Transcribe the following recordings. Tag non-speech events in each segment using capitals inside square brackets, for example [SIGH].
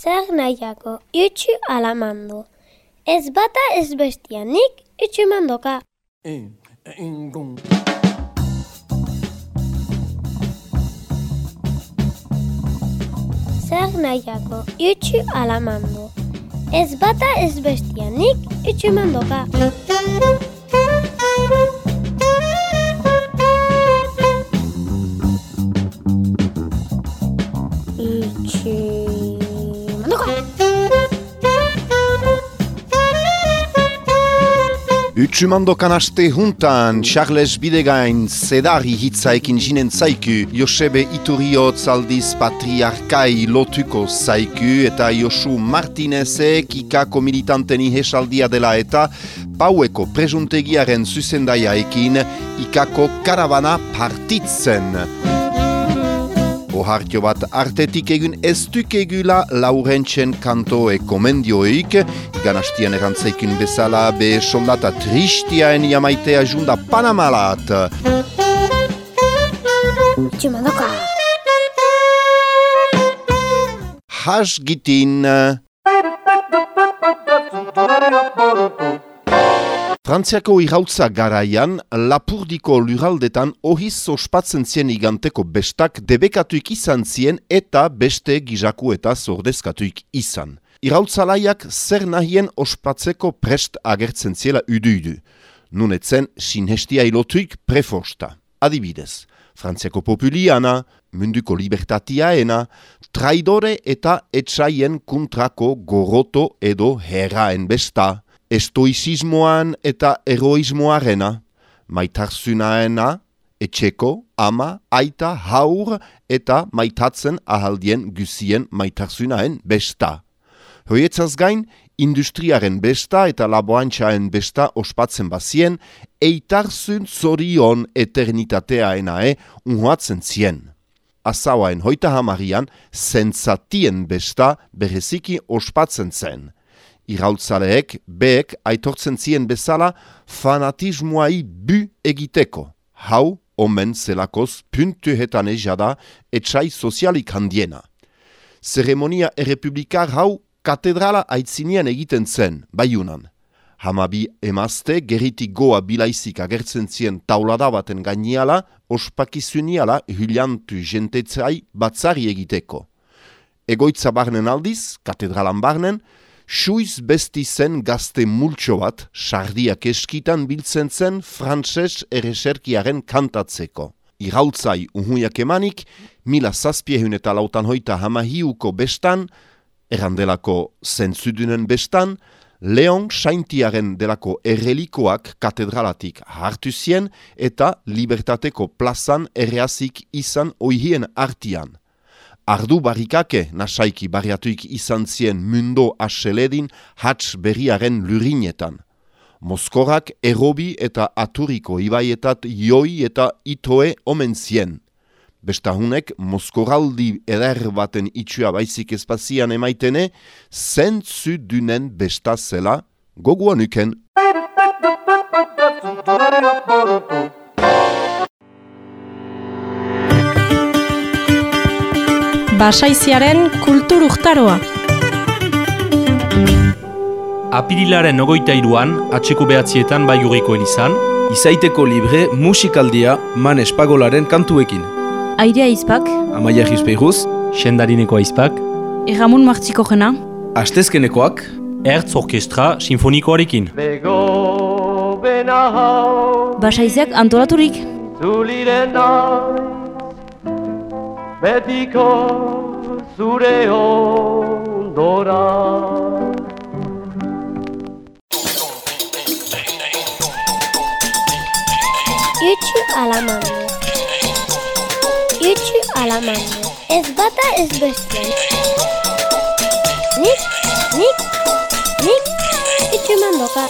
Zer nahiako, itxu alamando. Ez bata ez bestianik, itxu mandoka. E, Zer nahiako, itxu alamando. Ez bata ez bestianik, itxu mandoka. Utsumando kanaste juntan, Charles Bidegain, Zedari hitzaikin jinen zaiku, Josebe Iturio Tzaldiz Patriarkai lotuko zaiku, eta Josu Martinezek ikako militanteni hesaldia dela eta paueko presuntegiaren zuzendaiaekin ikako karavana partitzen. Ohartio bat artetik egun ez duk egula laurentzen kanto ekomendioik, igan hastian erantzeikin bezala be soldata tristiaen jamaitea junda panamalat. Txumandoka! Has gitin! Frantziako irautza garaian, Lapurdiko luraldetan ohiz ospatzen zien iganteko bestak debekatuik izan zien eta beste gizaku eta zordezkatuik izan. Irautzalaiak zer nahien ospatzeko prest agertzen ziela udu-udu. Nunetzen sinhestia ilotuik prefosta. Adibidez, Frantziako populiana, munduko libertatiaena, traidore eta etxaien kontrako goroto edo herraen besta, estoizismoan eta eroismoarena, maitarzunaena, etxeko, ama, aita, haur eta maitatzen ahaldien guzien maitarzunaen besta. Hoietzaz gain, industriaren besta eta laboantxaen besta ospatzen bazien, eitarzun zorion eternitateaenae unhoatzen zien. Azauaen hoita hamarian, zentzatien besta bereziki ospatzen zen irautzaleek beek aitortzen zien bezala fanatismoai bu egiteko. Hau, omen zelakoz puntu hetan ejada etxai sozialik handiena. Zeremonia errepublikar hau katedrala aitzinean egiten zen, baiunan. Hamabi emazte geritik goa bilaizik agertzen zien taulada baten gainiala, ospakizuniala hyliantu jentetzai batzari egiteko. Egoitza barnen aldiz, katedralan barnen, Suiz besti zen gazte multxo bat, sardiak eskitan biltzen zen frantses ereserkiaren kantatzeko. Irautzai uhuiak emanik, mila zazpiehun eta lautan hoita hamahiuko bestan, errandelako zentzudunen bestan, Leon Saintiaren delako errelikoak katedralatik hartu zien eta libertateko plazan erreazik izan oihien artian. Ardu barrikake nasaiki barriatuik izan zien mundo aseledin hats berriaren lurinetan. Moskorak erobi eta aturiko ibaietat joi eta itoe omen zien. Bestahunek Moskoraldi eder baten itxua baizik espazian emaitene, zentzu dunen besta zela goguanuken. [LAUGHS] Basaiziaren kultur urtaroa. Apirilaren ogoita iruan, atxeko behatzietan bai urriko elizan. Izaiteko libre musikaldia man espagolaren kantuekin. Airea izpak. Amaia jizpeiruz. Sendarineko aizpak. Erramun martziko jena. Astezkenekoak. Ertz orkestra sinfonikoarekin. Basaiziak antolaturik. Zuliren betiko zure ondora. Itxu alamando. Itxu alamando. Ez bata ez bestien. Nik, nik, nik, itxu mandoka.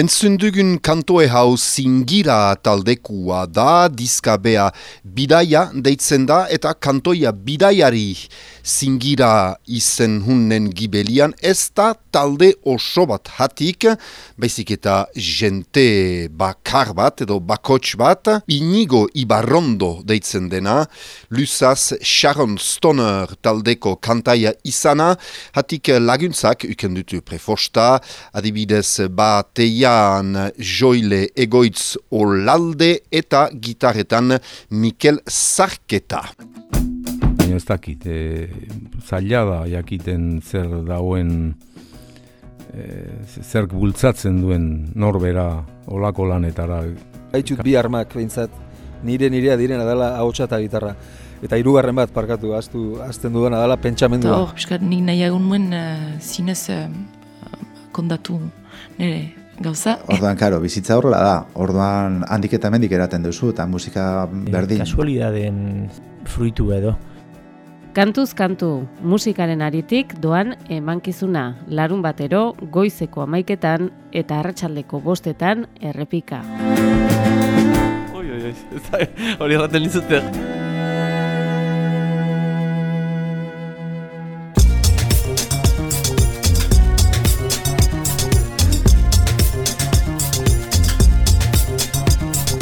Entzundugun kantoe hau zingira taldekua da, diskabea bidaia deitzen da, eta kantoia bidaiari zingira izen hunnen gibelian, ez da talde oso bat hatik, baizik eta jente bakar bat edo bakots bat, inigo ibarrondo deitzen dena, lusaz Sharon Stoner taldeko kantaia izana, hatik laguntzak ukendutu prefosta, adibidez batei Ian Joile Egoitz Olalde eta gitarretan Mikel Zarketa. Baina ez dakit, e, zaila da jakiten zer dauen, e, zer bultzatzen duen norbera olako lanetara. Haitxut bi armak behintzat, nire nirea direna dela ahotsa eta gitarra. Eta hirugarren bat parkatu, aztu, azten dudana dela pentsamendua. Hor, piskat, nik nahiagun nuen uh, zinez uh, kondatu nire gauza. Orduan, karo, bizitza horrela da. Orduan, handik eta mendik eraten duzu, eta musika berdin. Kasualidaden fruitu edo. Kantuz kantu, musikaren aritik doan emankizuna, larun batero, goizeko amaiketan eta arratsaldeko bostetan errepika. Oi, oi, oi, [LAUGHS] hori erraten nizutek.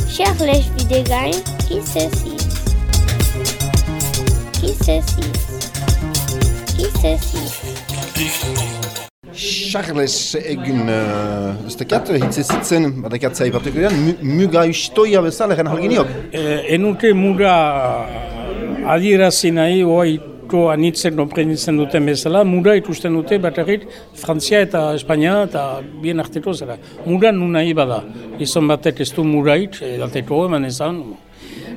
Charles Videgain, qui c'est Charles egun, uh, ez dakat, hitz ezitzen, badakat zai bateko muga istoia bezala egen halginiok. Eh, enuke muga adierazi nahi, oaiko anitzen noprenitzen duten bezala, muga ikusten dute baterit Frantzia eta Espainia eta bien arteko zera. Muga nu nahi bada, izan batek ez du murait, edateko eman ezan,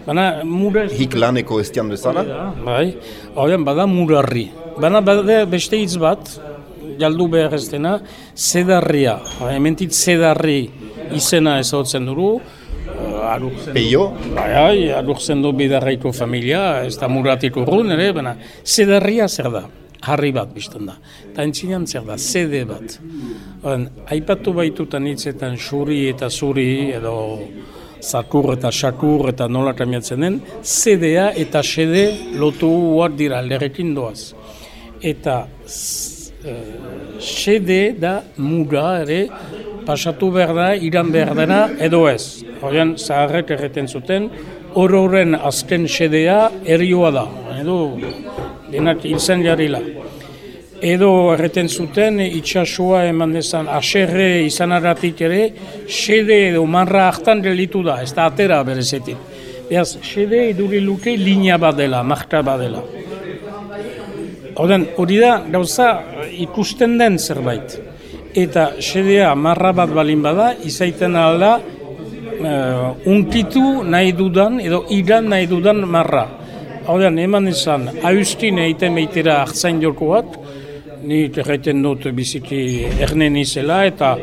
Bana, mura... Hik laneko ez dian bezala? Bai, horren bada murarri. Bana bada beste hitz bat, jaldu behar ez dena, zedarria. Hementit zedarri izena ezagutzen duru. Peio? Bai, adurtzen du bidarraiko familia, ez da muratiko urrun ere, baina zedarria zer da. Harri bat bizten da. Eta entzinean zer da, zede bat. Oren, aipatu baitutan hitzetan xuri eta zuri edo zakur eta sakur eta nola kamiatzen den, zedea eta sede lotu huak dira alderekin doaz. Eta sede da muga ere pasatu behar da, iran behar dena edo ez. Horien zaharrek erreten zuten, ororen azken sedea erioa da, edo denak izan jarrila. Edo erreten zuten itxasua eman dezan aserre izan aratik ere, sede edo marra hartan delitu da, ez da atera berezetik. Beaz, sede iduri luke linea badela, marka badela. Oden, hori da, gauza ikusten den zerbait. Eta sedea marra bat balin bada, izaiten alda uh, unkitu nahi dudan edo iran nahi dudan marra. Haudean, eman izan, haustin egiten meitera hartzain joko bat, ni erraiten dut biziki ernen izela eta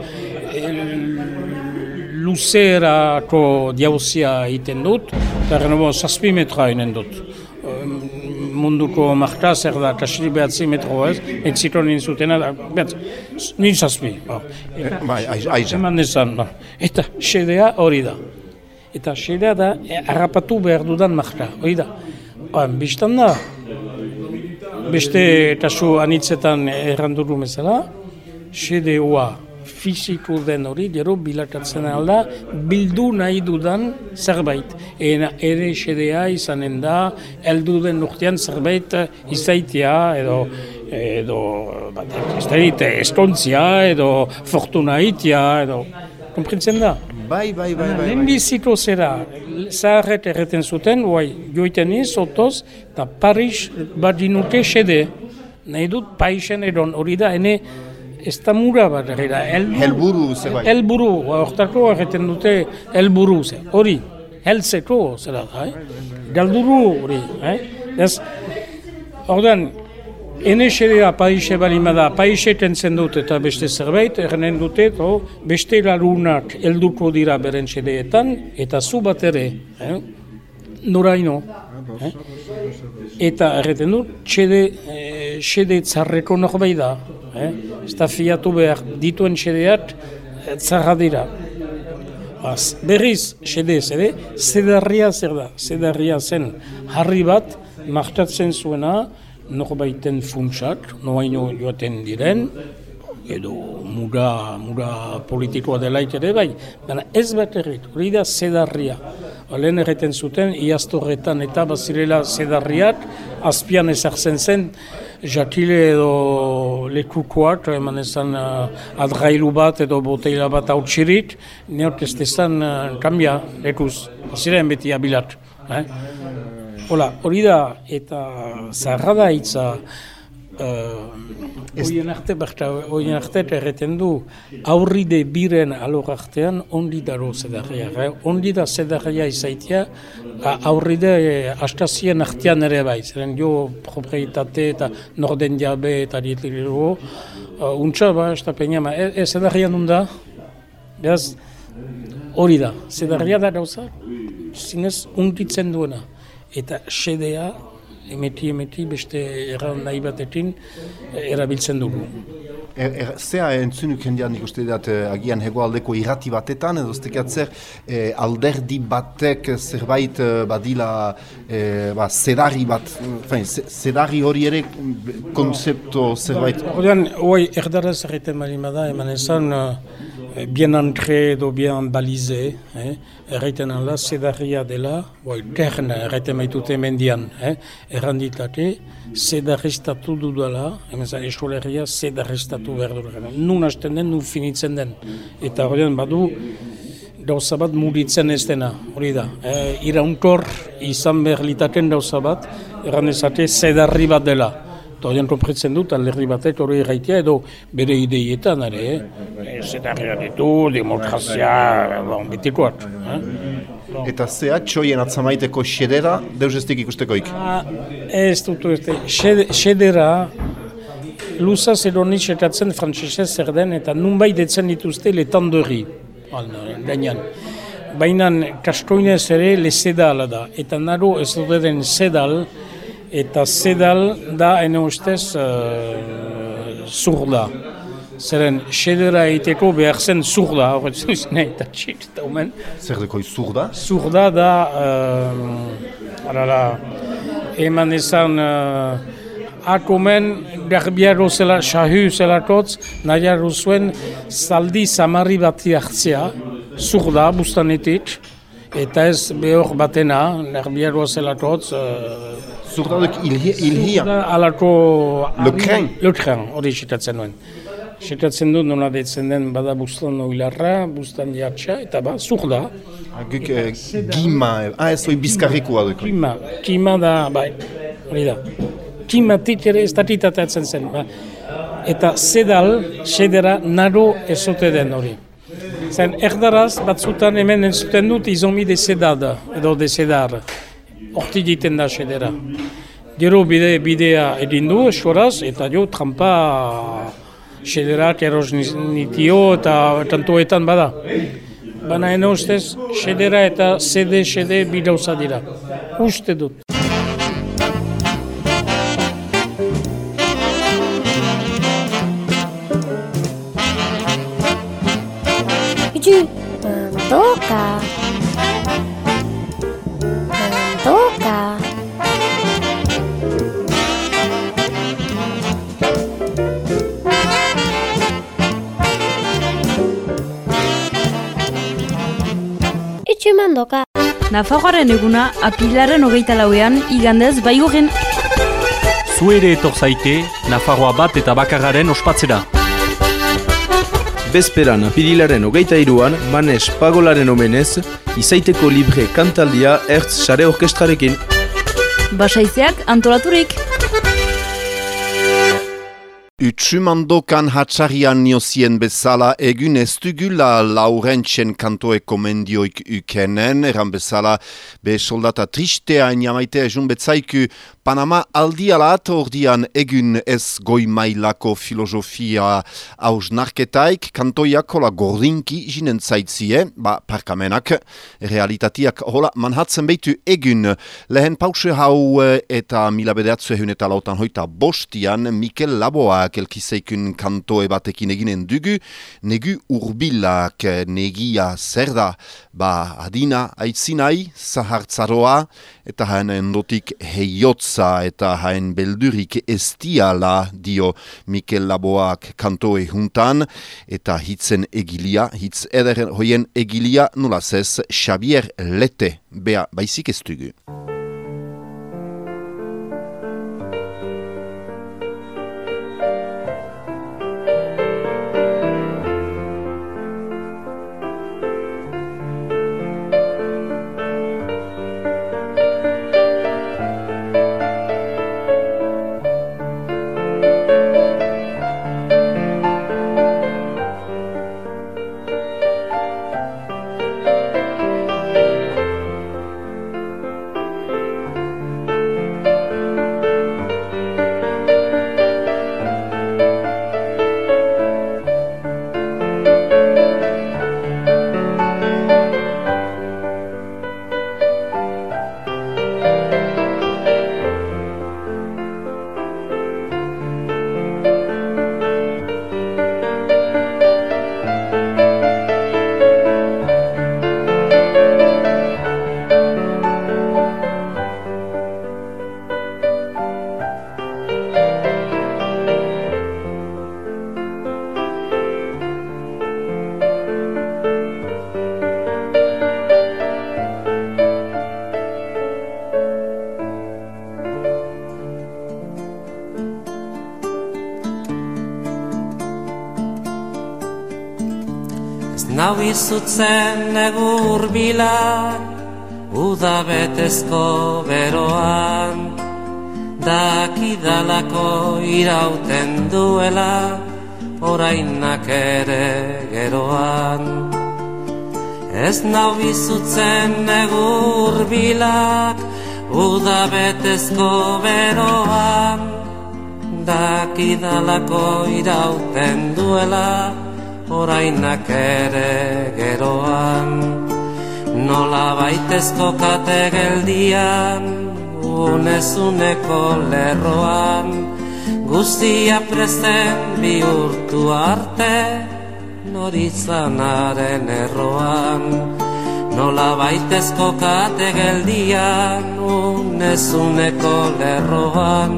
luzerako diauzia egiten dut, eta erren zazpi metra egiten dut munduko marka zer da, kasiri behatzi metro ez, entziko zutena da, behatzi, nien zazpi. Ba. Eta, bai, Eman ezan, ba. Eta sedea hori da. Eta sedea da, e, harrapatu behar dudan marka, hori da. Ba, Bistan da, beste kasu anitzetan erranduru bezala, sedea fisiko den hori, gero bilakatzen alda, bildu nahi dudan zerbait. Ena ere xedea izanen da, eldu den urtean zerbait izaitia, edo, edo, bat, ez da edo fortuna itia, edo, komprintzen da? Bai, bai, bai, bai. Lehen biziko zera, zaharret erreten zuten, guai, joiten iz, otoz, eta Paris bat dinuke xede. Nahi dut, paisen eron, hori da, ene, ez da mura bat egira, helburu zerbait. Helburu, hortako egiten dute helburu ze, hori, helzeko zera da, eh? galduru hori, eh? ez, ordan, xerea paise bali da, paise tentzen dut eta beste zerbait, egenen dute, to, beste larunak helduko dira beren xereetan, eta zu bat ere, eh? noraino, eh? eta erreten dut, xede, eh, xede tzarreko norbait da, eh? ez da fiatu behar dituen xedeat zarra dira. Az, berriz, sedez, ere, zedarria zer da, zedarria zen harri bat, martatzen zuena, norbaiten funtsak, noaino joaten diren, edo muda, muda politikoa delaik ere bai, baina ez bat errit, hori da zedarria. Lehen erreten zuten, iaztorretan eta bazirela zedarriak, azpian ezartzen zen, jatile edo lekukoak, eman ezan uh, adrailu bat edo boteila bat hautsirit, neort ez dezan uh, kambia lekuz, ziren beti abilat. Eh? Hola, hori da, eta zaharra da hitza, Uh, oien arte, berta, oien arte erreten du, aurride biren alor artean ondi daro zedarria. Eh? Ondi da zedarria izaitia, aurride eh, astazien artean ere bai. Zeren jo proprietate eta norden jabe eta dietliru. Uh, untsa ba, ez da peina, ma, e, zedarria nun da? Beraz, hori da, zedarria da gauza, zinez unditzen duena. Eta sedea, emeti emeti beste erran nahi batekin erabiltzen dugu. Er, er, zea entzunuk hendian ikuste dut agian hegoaldeko irrati batetan, edo ztekat zer eh, alderdi batek zerbait eh, badila eh, ba, zedari bat, fain, zedari hori ere konzepto zerbait? Horrean, hoi erdaraz erreten marimada, eman ezan bien entré edo bien balize, eh? erraiten ala, zedarria dela, boi, tern erraiten maitute mendian, eh? erranditate, zedarristatu dudala, emezan eskoleria zedarristatu behar dut. Nun hasten den, nun finitzen den. Eta horrean badu, gauza bat muritzen ez dena, hori da. E, iraunkor izan behar litaken gauza bat, erran ezate zedarri bat dela. Eta horian konpretzen dut, alderri batek hori erraitea edo bere ideietan ere, eh? Zedarria ditu, demokrazia, bon, betikoak. Eh? Eta zea, txoien atzamaiteko xedera, deus ez ikustekoik? Ah, ez dut, xedera, luzaz edo nixetatzen frantzesez zer den, eta nunbait detzen dituzte letandori, gainan. Baina kastoinez ere le sedal da, eta naro ez dut den sedal, eta zedal da ene ustez uh, zurda. Zeren, xedera egiteko behar zen zurda, horretzen izan eta txit, eta omen. Zer dekoi zurda? Zurda da, uh, arala, eman ezan, uh, akomen garbiaro zela, xahu zela kotz, nahiago zuen zaldi samarri bati hartzea, zurda, bustanetik, eta ez behor batena, garbiaro zela Zurdaduk ilhia? Alako... Lokren? Lokren, hori xitatzen nuen. Xitatzen du nola detzen den bada bustan oilarra, bustan jartxa, eta ba, zurda. Guk eh, gima, ah ez hori bizkarrikoa duk. Gima, gima da, bai, hori da. Gima ere ez tatitatatzen zen. Ba. Eta zedal, sedera, naro ezote den hori. Zen, erdaraz, batzutan hemen entzuten dut izomi de sedada, edo de sedar horti egiten da sedera. Gero bide, bidea edin du eskoraz, eta jo trampa sederak eros nitio eta tantoetan bada. Baina ene ustez, sedera eta sede sede bidauza dira. Uste dut. Nafarroaren eguna apilaren hogeita lauean igandez baigoren. Zuere etor zaite, Nafarroa bat eta bakarraren ospatzera. Bezperan apirilaren hogeita iruan, Manes Pagolaren omenez, izaiteko libre kantaldia ertz sare orkestrarekin. Basaizeak antolaturik. Utsumandokan hatxarian niozien bezala egun ez dugula laurentzen kantoe komendioik ukenen, eran bezala be soldata tristea inamaitea egun betzaiku Panama aldialat ordian egun ez goi mailako filosofia hausnarketaik kantoiak hola gordinki jinen zaitzie, ba parkamenak, realitatiak hola manhatzen behitu egun lehen pause hau eta mila bedeatzu ehun eta lautan hoita bostian Mikel Laboa urbilak elkizeikun kantoe batekin eginen dugu, negu urbilak negia zer da, ba adina aitzinai, zahartzaroa, eta haen endotik heiotza eta haen beldurik estiala dio Mikel Laboak kantoe juntan, eta hitzen egilia, hitz eder hoien egilia nulazez Xavier Lete, bea baizik ez dugu. Nau izutzen egur bilan, uda betezko beroan, dakidalako irauten duela, orainak ere geroan. Ez nau izutzen egur bilak, uda betezko beroan, dakidalako irauten duela, orainak ere geroan Nola baitezko kate geldian Unezuneko lerroan. Guztia prezen bihurtu arte Noritzanaren erroan. Nola baitezko kate geldian Unezuneko lerroan.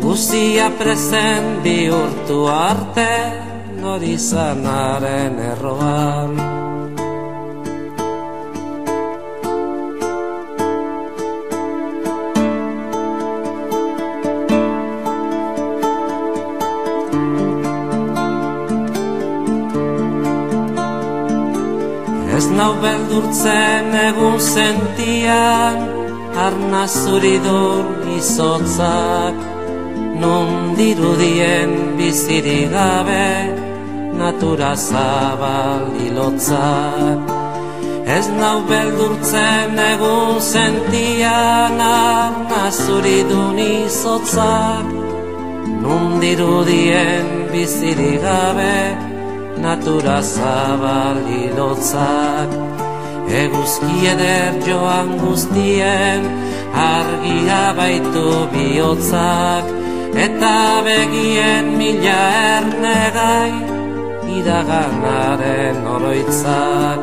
Guztia prezen bihurtu arte hori zanaren erroan. Nau beldurtzen egun sentian, arna zuri dur izotzak, non dirudien bizirik gabe, natura zabal ilotzak Ez nau beldurtzen egun sentian arna zuri izotzak Nun dirudien biziri gabe natura zabal ilotzak Eguzki eder joan guztien argia baitu bihotzak Eta begien mila ernegai iraganaren oroitzak.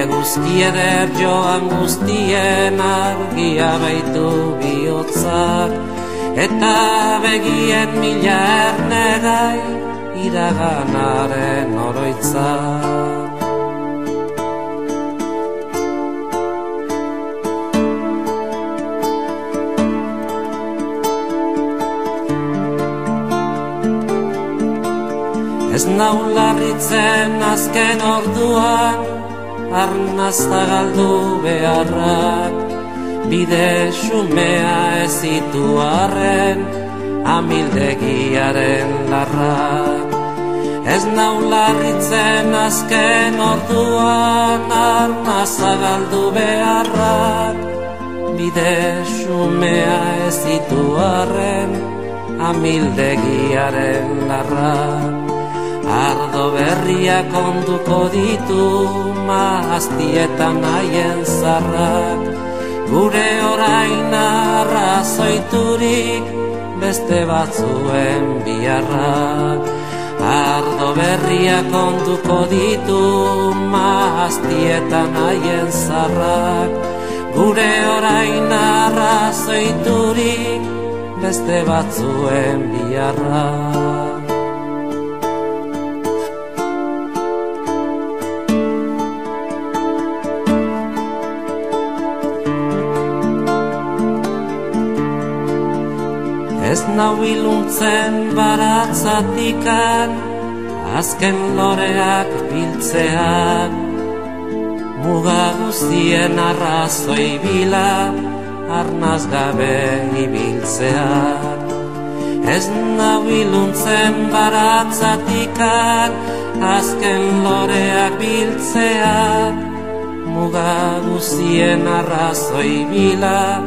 Eguzki eder joan guztien argia baitu bihotzak Eta begien mila ernegai iraganaren oroitzak Ez naularritzen azken orduan Arnazta galdu beharrak. Bide xumea ez zitu arren Amildegiaren larrak Ez naularritzen azken orduan Arnazta galdu beharrak. Bide xumea ez zitu arren Amildegiaren larrak Ardo berriak onduko ditu Maaztietan haien zarrak. Gure orain arrazoiturik beste batzuen biarrak Ardo berriak onduko ditu Maaztietan haien zarrak. Gure orain arrazoiturik Beste batzuen biarrak Ez nau iluntzen baratzatikan Azken loreak biltzean. Muga guztien arrazoi bila Arnaz gabe ibiltzean. Ez nau iluntzen baratzatikan Azken loreak biltzean. Muga guztien arrazoi bila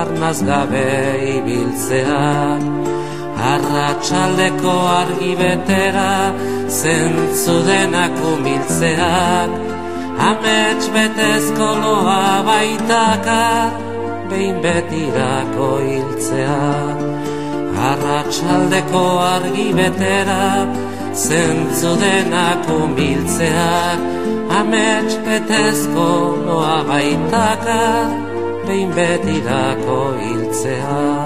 arnaz gabe ibiltzeak Arratxaldeko argi betera zentzu denak umiltzeak Amets betezko loa baitaka behin betirako hiltzeak Arratxaldeko argi betera zentzu denak umiltzeak Amets betezko loa baitaka behin betirako hiltzea.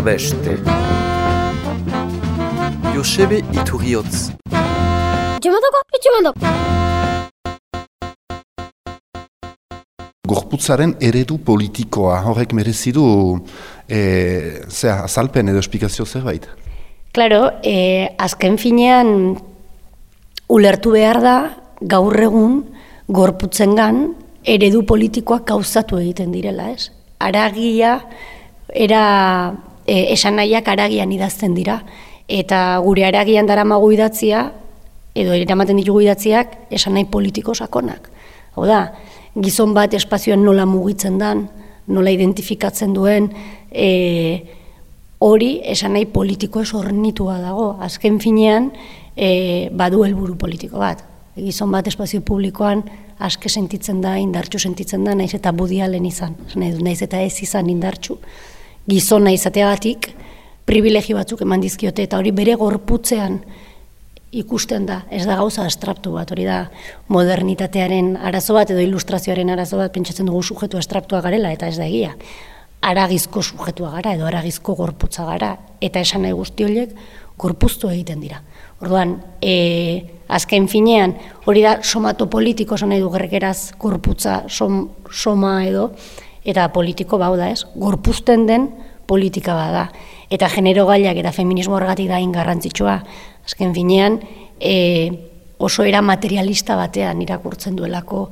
Eta beste Josebe Iturriotz Itxemandoko, itxemandoko. Gorputzaren eredu politikoa, horrek merezi du e, zera, azalpen edo esplikazio zerbait. Claro, eh, azken finean ulertu behar da gaur egun gorputzengan eredu politikoak gauzatu egiten direla, ez? Aragia era e, esanaiak aragian idazten dira eta gure aragian daramagu idatzia edo eramaten ditugu idatziak esanai politiko sakonak. Hau da, gizon bat espazioan nola mugitzen dan, nola identifikatzen duen, e, hori esan nahi politiko ez hornitua dago. Azken finean, e, badu helburu politiko bat. Gizon bat espazio publikoan aske sentitzen da, indartxu sentitzen da, naiz eta budialen izan. Nahiz, naiz eta ez izan indartxu. Gizona izateagatik privilegi batzuk eman dizkiote eta hori bere gorputzean ikusten da, ez da gauza astraptu bat, hori da modernitatearen arazo bat edo ilustrazioaren arazo bat pentsatzen dugu sujetu astraptua garela eta ez da egia. Aragizko sujetua gara edo aragizko gorputza gara eta esan nahi guzti horiek gorpuztu egiten dira. Orduan, e, azken finean, hori da somato politiko esan nahi du gerrekeraz gorputza som, soma edo, eta politiko bau da ez, gorpuzten den politika bada. Eta genero gailak eta feminismo horregatik da ingarrantzitsua. Azken finean, e, oso era materialista batean irakurtzen duelako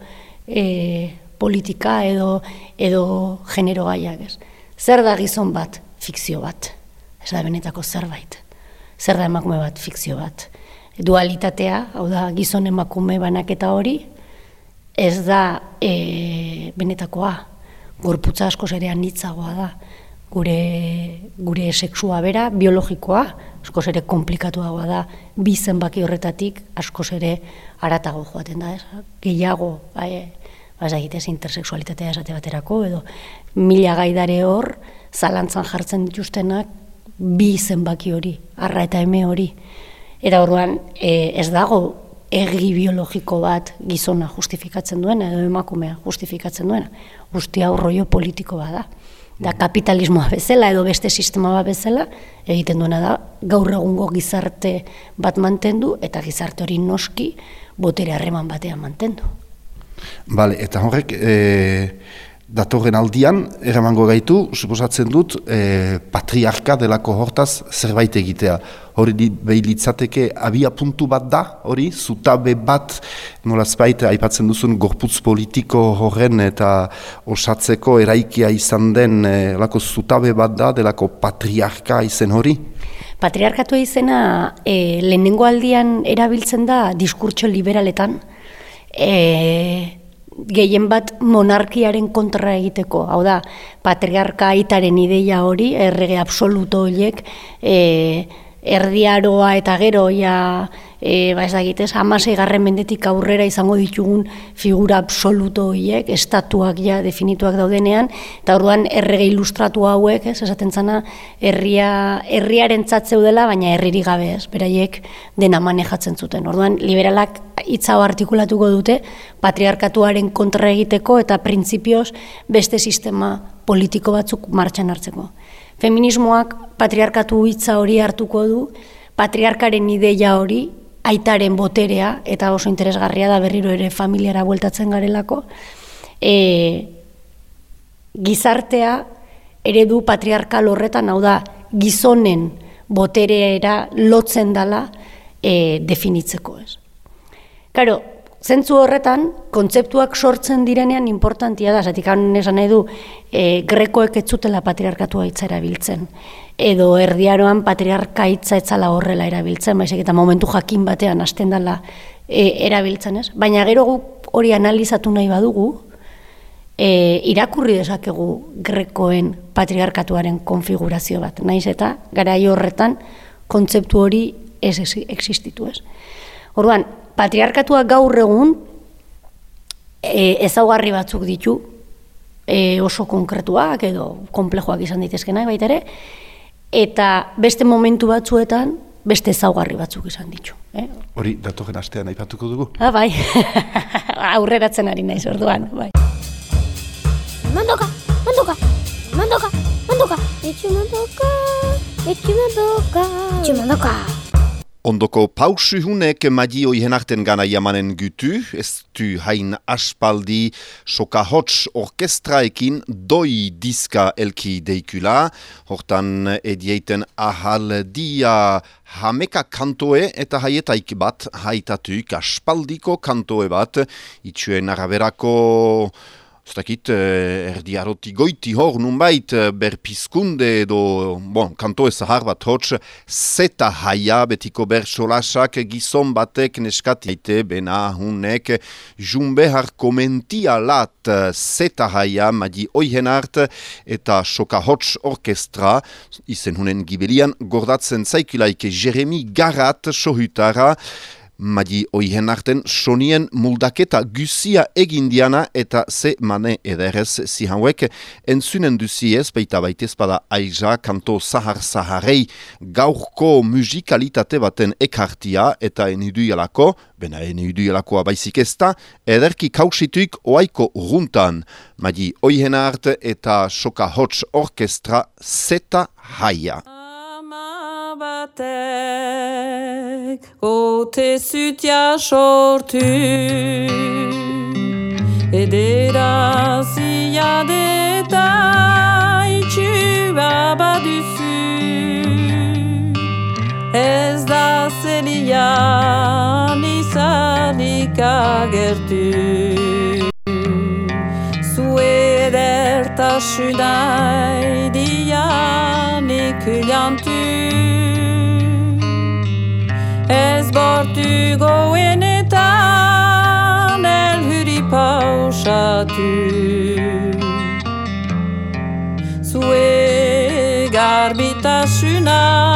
e, politika edo edo genero gaiak, ez. Zer da gizon bat? Fikzio bat. Ez da benetako zerbait. Zer da emakume bat? Fikzio bat. Dualitatea, hau da gizon emakume banaketa hori, ez da e, benetakoa. Gorputza asko ere anitzagoa da. Gure, gure sexua bera, biologikoa, askoz ere komplikatuagoa da, bi zenbaki horretatik askoz ere aratago joaten da, ez? gehiago, bai, ba, ez intersexualitatea esate baterako, edo mila gaidare hor, zalantzan jartzen dituztenak, bi zenbaki hori, arra eta eme hori. Eta orduan e, ez dago egi biologiko bat gizona justifikatzen duena, edo emakumea justifikatzen duena. Guzti hau rollo politiko bat da. Da kapitalismoa bezala edo beste sistema bat bezala egiten duena da gaur egungo gizarte bat mantendu eta gizarte hori noski botere harreman batean mantendu. Bale, eta horrek e, datorren aldian, eramango gaitu, suposatzen dut, e, patriarka delako hortaz zerbait egitea. Hori behi litzateke abia puntu bat da, hori, zutabe bat, nolazpait, aipatzen duzun gorputz politiko horren eta osatzeko eraikia izan den e, lako zutabe bat da, delako patriarka izen hori? Patriarkatu izena e, lehenengo aldian erabiltzen da diskurtso liberaletan, e, gehien bat monarkiaren kontra egiteko. Hau da, patriarka aitaren ideia hori, errege absoluto horiek, e, erdiaroa eta gero, ja, e, ba ez dakitez, amasei garren mendetik aurrera izango ditugun figura absoluto horiek, estatuak ja definituak daudenean, eta orduan errege ilustratu hauek, ez, esaten zana, herria, herriaren dela, baina herriri gabe ez, beraiek dena manejatzen zuten. Orduan, liberalak hitza artikulatuko dute, patriarkatuaren kontra egiteko eta printzipioz beste sistema politiko batzuk martxan hartzeko. Feminismoak patriarkatu hitza hori hartuko du, patriarkaren ideia hori, aitaren boterea, eta oso interesgarria da berriro ere familiara bueltatzen garelako, e, gizartea eredu patriarkal horretan, hau da, gizonen botereera lotzen dala e, definitzeko ez. Karo, Zentzu horretan, kontzeptuak sortzen direnean importantia da, zatik esan nahi du, e, grekoek ez zutela patriarkatua hitza erabiltzen, edo erdiaroan patriarka hitza etzala horrela erabiltzen, baizik eta momentu jakin batean hasten dela e, erabiltzen, ez? Baina gero hori analizatu nahi badugu, e, irakurri dezakegu grekoen patriarkatuaren konfigurazio bat, naiz eta garai horretan kontzeptu hori ez existitu, ez? Orduan, patriarkatua gaur egun e, ezaugarri batzuk ditu, e, oso konkretuak edo konplejoak izan daitezkenak baita ere, eta beste momentu batzuetan beste ezaugarri batzuk izan ditu. Eh? Hori, datogen astean aipatuko dugu? Ah, bai, [LAUGHS] aurreratzen ari naiz orduan, bai. Mandoka, mandoka, mandoka, mandoka, etxu mandoka, etxu mandoka, etxu mandoka. Ondoko pausuhunek madi oihenarten gana jamanen gutu, ez du hain aspaldi soka hots orkestraekin doi diska elki deikula, hortan edieiten ahal dia hameka kantoe eta haietaik bat haitatuk aspaldiko kantoe bat, itxuen araberako Zdakit, eh, erdiaroti goiti hor nunbait eh, berpizkunde edo, bon, kanto ez zahar bat hotz, zeta haia betiko bersolasak gizon batek neskati haite bena hunek jumbehar komentia lat zeta haia madi oihen hart eta soka hotz orkestra izen hunen gibelian gordatzen zaikilaike Jeremy Garat sohutara Madi oihen arten sonien muldaketa guzia egindiana eta ze mane ederez zihanwek entzunen duziez baita baitez bada aiza kanto zahar-zaharei gaurko musikalitate baten ekartia eta eniduialako, bena eniduialakoa baizik ezta, ederki kausituik oaiko runtan. Madi oihen art eta soka hots orkestra zeta haia batek ote zutia sortu. Edera ziadeta itxua baduzu. Ez da zelian izan agertu. Zue edertasuna idianik jantu Ez bortu goenetan elhuri pausatu Zue garbitasunai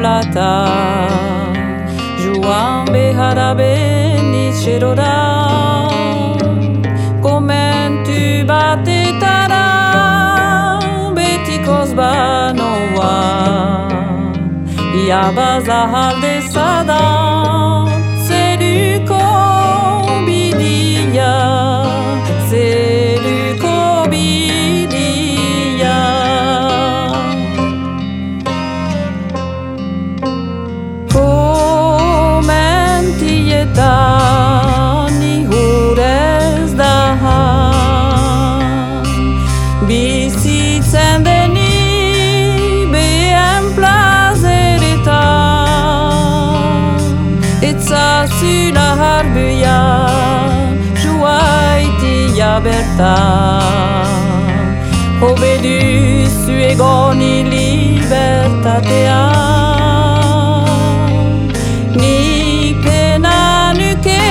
flata Joan behara benitxerora Komentu batetara betikoz banoa. Iabaza halde bertan Hobe duzu egoni libertatean Ni pena nuke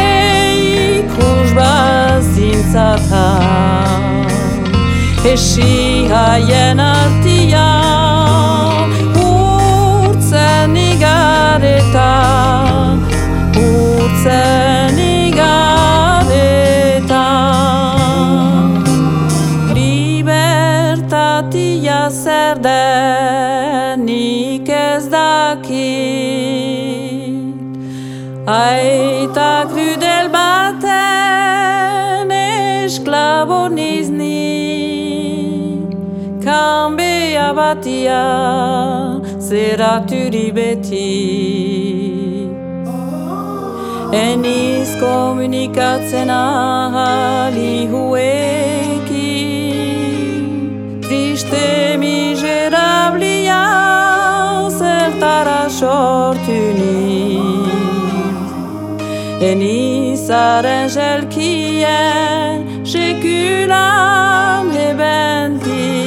ikus bazintzatan Esi haien artian Batia zeraturi beti. Eniz komunikatzen ahali huekin Triste miserablia zertara sortu niz Enizaren jelkien Sekulan hebentik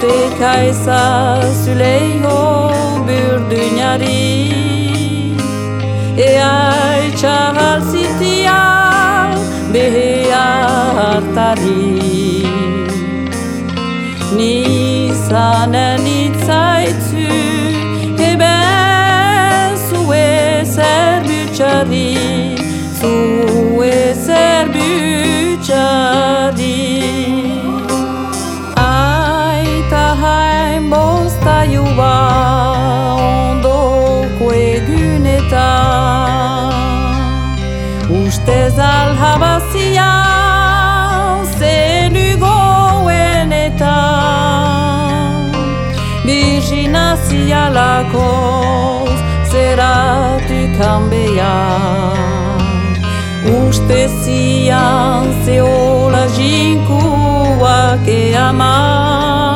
Este kaisa zuleio burdunari Eai txahal zitia behea hartari zaiua ondoko egunetan Ustez alhabazia zenugoenetan Birgina zialakoz zeratu kanbean Uste zian zeola jinkuak eaman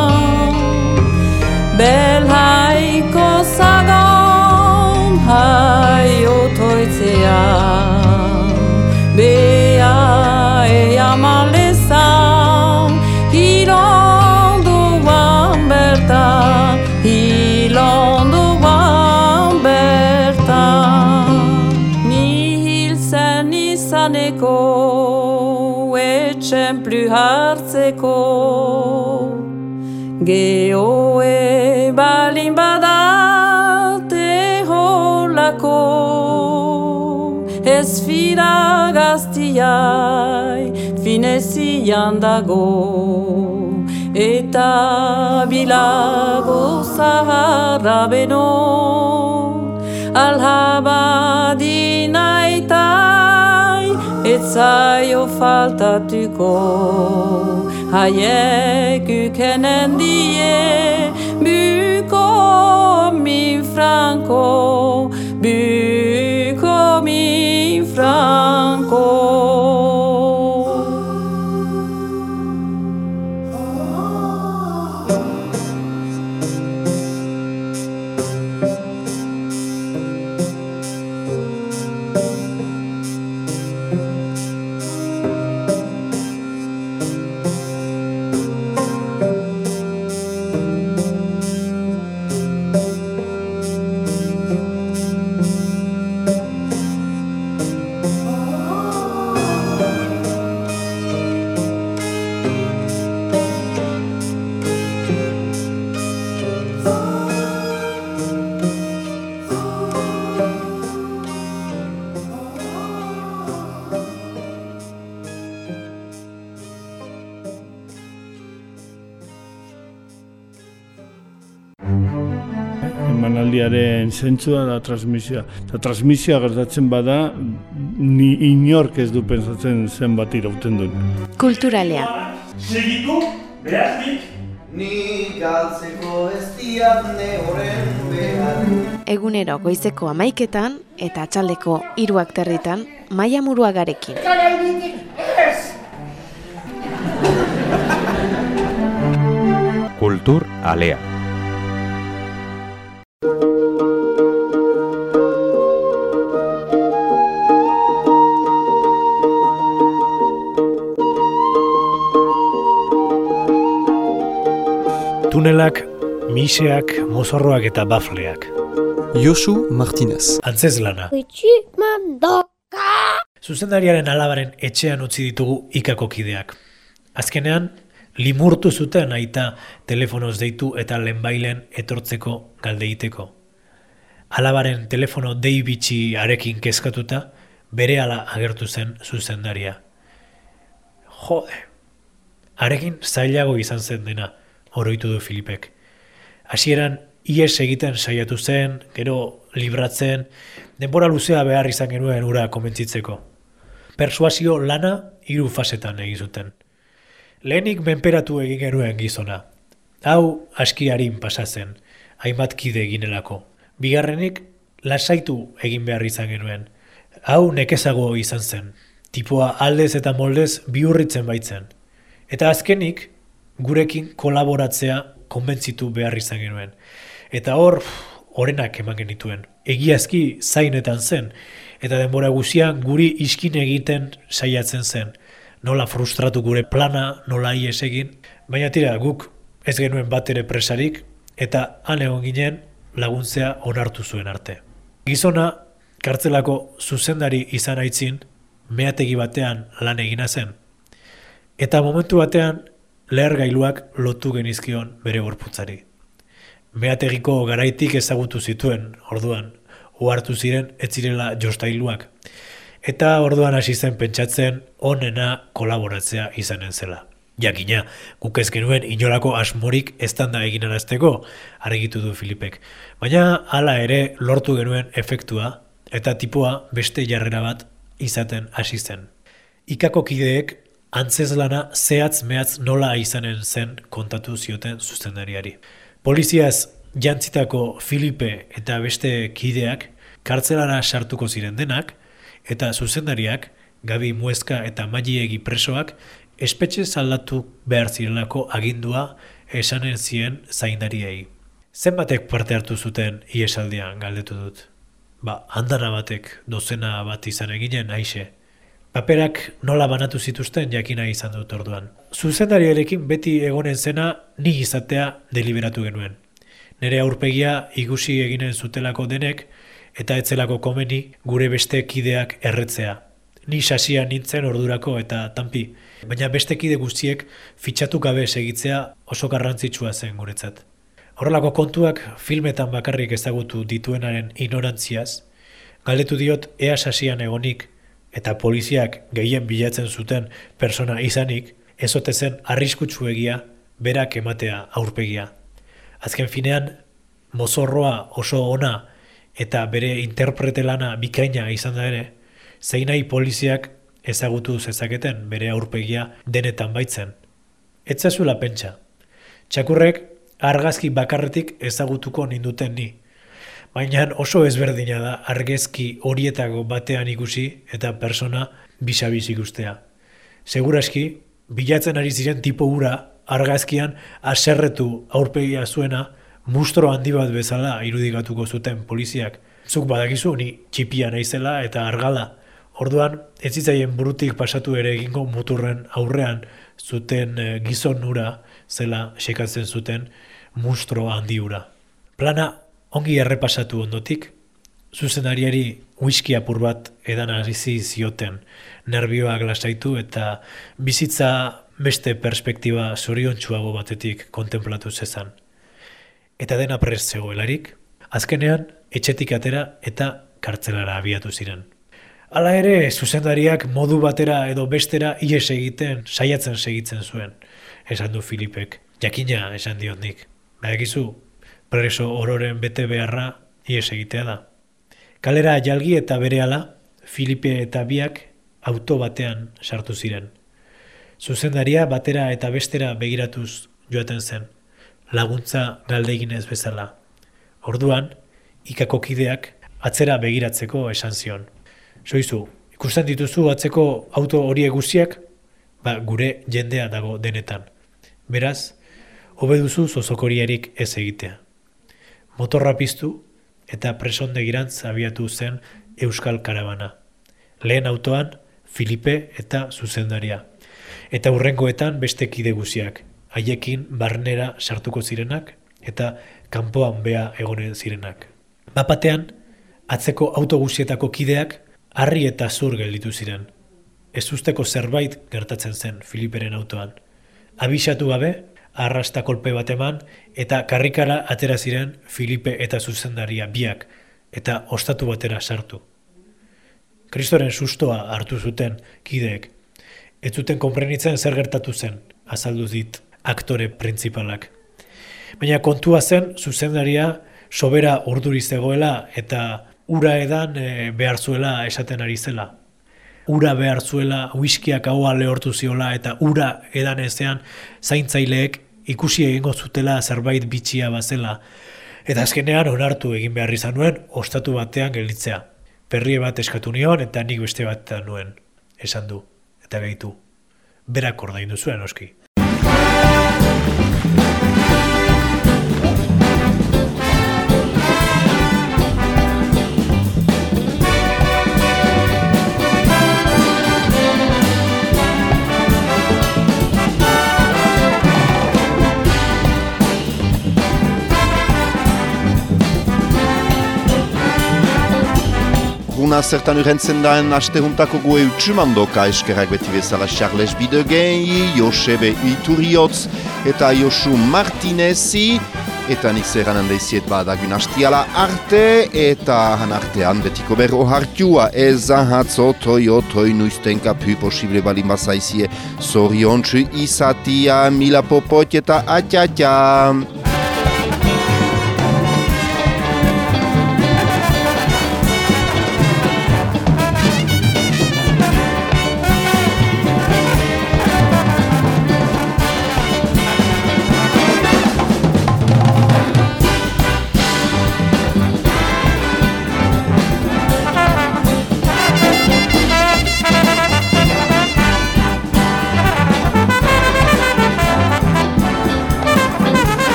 etxemplu hartzeko. Geoe balin badate holako. Ez fira gaztiai finezian dago. Eta bilago zaharra beno. Alhabadina itai etzaio faltatuko Haiek ukenen die zentzua da transmisioa. Eta transmisioa gertatzen bada, ni inork ez du pensatzen zenbat irauten duen. Kulturalea. Segitu, behaznik, Ni galtzeko ez diatne horren behar Egunero goizeko amaiketan eta atxaldeko hiruak territan maia muruagarekin. Kultur Alea. Tunelak, miseak, mozorroak eta bafleak. Josu Martinez. Antzeslana. Itxi mandoka! Zuzendariaren alabaren etxean utzi ditugu ikako kideak. Azkenean, limurtu zuten aita telefonoz deitu eta lehenbailen etortzeko galdeiteko. Alabaren telefono dei bitxi arekin kezkatuta, bere ala agertu zen zuzendaria. Jode, arekin zailago izan zen dena, oroitu du Filipek. Hasieran ies egiten saiatu zen, gero libratzen, denbora luzea behar izan genuen ura komentzitzeko. Persuasio lana hiru fasetan egin zuten. Lehenik menperatu egin genuen gizona. Hau askiarin pasatzen, hainbat kide eginelako. Bigarrenik, lasaitu egin behar izan genuen. Hau nekezago izan zen. Tipoa aldez eta moldez bihurritzen baitzen. Eta azkenik, gurekin kolaboratzea konbentzitu behar izan genuen. Eta hor, orenak eman genituen. Egiazki zainetan zen, eta denbora guzian guri iskin egiten saiatzen zen. Nola frustratu gure plana, nola ies egin. Baina tira, guk ez genuen bat ere presarik, eta han egon ginen laguntzea onartu zuen arte. Gizona, kartzelako zuzendari izan aitzin, meategi batean lan egina zen. Eta momentu batean, lehergailuak lotu genizkion bere gorputzari. Meategiko garaitik ezagutu zituen, orduan, ohartu ziren ez zirela jostailuak. Eta orduan hasi zen pentsatzen onena kolaboratzea izanen zela. Jakina, guk ez genuen inolako asmorik eztanda egin arazteko, argitu du Filipek. Baina hala ere lortu genuen efektua eta tipoa beste jarrera bat izaten hasi zen. Ikako kideek antzezlana zehatz mehatz nola izanen zen kontatu zioten zuzendariari. Poliziaz jantzitako Filipe eta beste kideak kartzelara sartuko ziren denak, eta zuzendariak, Gabi Mueska eta Magiegi presoak, espetxe zaldatu behar zirelako agindua esanen zien zaindariei. Zenbatek parte hartu zuten iesaldian galdetu dut. Ba, handana batek dozena bat izan eginen aixe. Paperak nola banatu zituzten jakina izan dut orduan. Zuzendariarekin beti egonen zena ni izatea deliberatu genuen. Nere aurpegia igusi eginen zutelako denek eta etzelako komeni gure beste kideak erretzea. Ni sasia nintzen ordurako eta tanpi, baina beste kide guztiek fitxatu gabe segitzea oso garrantzitsua zen guretzat. Horrelako kontuak filmetan bakarrik ezagutu dituenaren ignorantziaz, galdetu diot ea sasian egonik eta poliziak gehien bilatzen zuten persona izanik, ezote zen arriskutsu egia berak ematea aurpegia. Azken finean, mozorroa oso ona eta bere interpretelana bikaina izan da ere, zeinai poliziak ezagutu zezaketen bere aurpegia denetan baitzen. Etzazula pentsa. Txakurrek argazki bakarretik ezagutuko ninduten ni. Baina oso ezberdina da argazki horietako batean ikusi eta persona bisabiz ikustea. Seguraski, bilatzen ari ziren tipo hura argazkian aserretu aurpegia zuena mustro handi bat bezala irudikatuko zuten poliziak. Zuk badakizu ni txipia naizela eta argala. Orduan, ez zitzaien burutik pasatu ere egingo muturren aurrean zuten eh, gizon nura zela sekatzen zuten mustro handi hura. Plana ongi errepasatu ondotik, zuzenariari whisky apur bat edan arizi zioten nervioak lasaitu eta bizitza beste perspektiba zoriontsuago batetik kontemplatu zezan. Eta dena prest zegoelarik, azkenean etxetik atera eta kartzelara abiatu ziren. Hala ere, zuzendariak modu batera edo bestera ies egiten, saiatzen segitzen zuen, esan du Filipek. Jakina, esan diot nik. Baegizu, preso ororen bete beharra ies egitea da. Kalera jalgi eta berehala, Filipe eta biak auto batean sartu ziren. Zuzendaria batera eta bestera begiratuz joaten zen, laguntza galdegin ez bezala. Orduan, ikakokideak atzera begiratzeko esan zion. Soizu, ikusten dituzu atzeko auto hori guztiak, ba, gure jendea dago denetan. Beraz, hobe duzu zozokoriarik ez egitea. Motorra piztu eta presondegirantz abiatu zen Euskal Karabana. Lehen autoan, Filipe eta zuzendaria. Eta hurrengoetan beste kide guziak, haiekin barnera sartuko zirenak eta kanpoan bea egonen zirenak. Bapatean, atzeko autogusietako kideak harri eta zur gelditu ziren. Ez usteko zerbait gertatzen zen Filiperen autoan. Abisatu gabe, arrasta kolpe bat eman, eta karrikara atera ziren Filipe eta zuzendaria biak, eta ostatu batera sartu. Kristoren sustoa hartu zuten kideek. Ez zuten konprenitzen zer gertatu zen, azaldu dit aktore printzipalak. Baina kontua zen zuzendaria sobera urduri zegoela eta ura edan e, behar zuela esaten ari zela. Ura behar zuela, whiskiak haua lehortu ziola eta ura edan ezean zaintzaileek ikusi egingo zutela zerbait bitxia bazela. Eta azkenean onartu egin behar izan nuen, ostatu batean gelditzea. Perrie bat eskatu nion eta nik beste bat nuen, esan du, eta gehitu. Berak ordaindu zuen, oski. Eguna zertan urrentzen daen aste juntako gue utsumandoka eskerrak beti bezala Charles Bidegei, Josebe Ituriotz, eta Josu Martinezi, eta nik zerran handeiziet badagun hastiala arte, eta han artean betiko berro hartua, ez ahatzo toi otoi nuizten kapu posible balin bazaizie, zorion txu izatia, mila popot eta atxatxa.